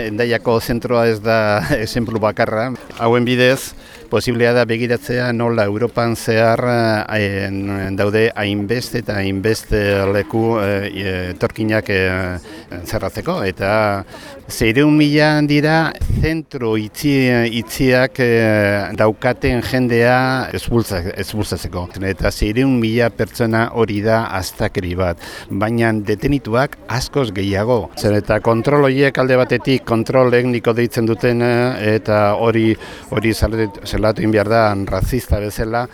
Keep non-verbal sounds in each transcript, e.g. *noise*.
Endaiako zentroa ez da esenplu bakarra. Hauen bidez, posiblea da begiratzea nola Europan zehar en, daude hainbeste eta hainbeste leku e, torkinak e, zerratzeko. Eta zeireun mila dira zentro itzi, itziak e, daukaten jendea ezbultzatzeko. Eta zeireun mila pertsona hori da aztakeri bat. Baina detenituak askoz gehiago. Zer eta kontroloiek alde batetik kontrol tekniko deitzen duten eh, eta hori hori zelatu in behar da razista bezala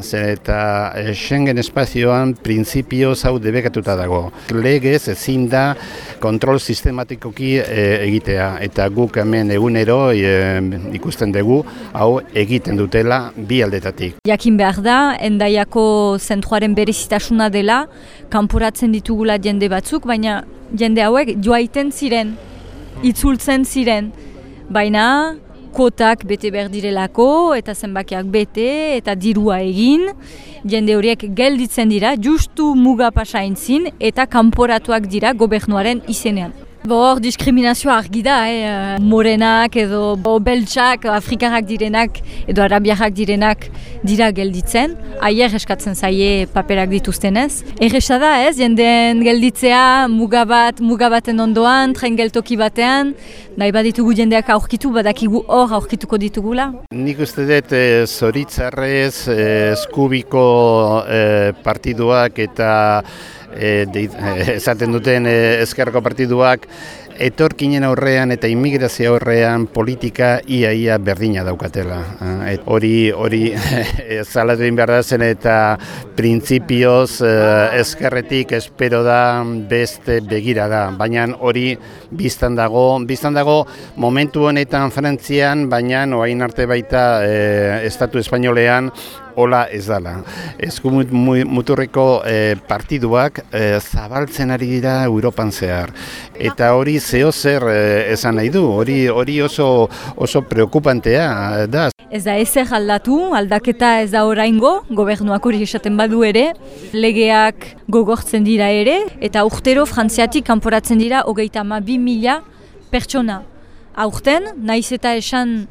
eta eh, Schengen espazioan printzipio zau debekatuta dago. Legez ezin da kontrol sistematikoki eh, egitea eta guk hemen egunero ikusten dugu hau egiten dutela bi aldetatik. Jakin behar da, endaiako zentroaren berezitasuna dela, kanporatzen ditugula jende batzuk, baina jende hauek joaiten ziren itzultzen ziren. Baina kotak bete behar direlako eta zenbakiak bete eta dirua egin. Jende horiek gelditzen dira, justu muga pasaintzin eta kanporatuak dira gobernuaren izenean. Hor diskriminazioa argi da, eh? morenak edo bo, beltsak, afrikarrak direnak edo arabiarrak direnak dira gelditzen. Aier eskatzen zaie paperak dituztenez. Erresa da ez, jendeen gelditzea mugabat, mugabaten ondoan, tren geltoki batean, nahi baditugu jendeak aurkitu, badakigu hor aurkituko ditugula. Nik uste dut e, zoritzarrez e, eskubiko e, partiduak eta e, esaten duten e, ezkerreko partiduak etorkinen aurrean eta immigrazio aurrean politika iaia ia berdina daukatela. Hori hori *laughs* zalatu egin behar da zen eta printzipioz ezkerretik espero da beste begira da. Baina hori biztan dago, biztan dago momentu honetan Frantzian, baina oain arte baita Estatu Espainolean hola ez dala. Eskumut muturreko e, partiduak e, zabaltzen ari dira Europan zehar. Eta hori zeo zer e, esan nahi du, hori hori oso oso preokupantea da. Ez da ezer aldatu, aldaketa ez da oraingo, gobernuak hori esaten badu ere, legeak gogortzen dira ere, eta urtero frantziatik kanporatzen dira hogeita ma bi mila pertsona aurten, naiz eta esan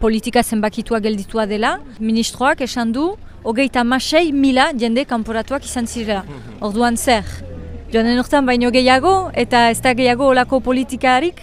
politika zenbakitua gelditua dela, ministroak esan du, hogeita masei mila jende kanporatuak izan zirela. Orduan zer, joanen urtean baino gehiago, eta ez da gehiago olako politikarik,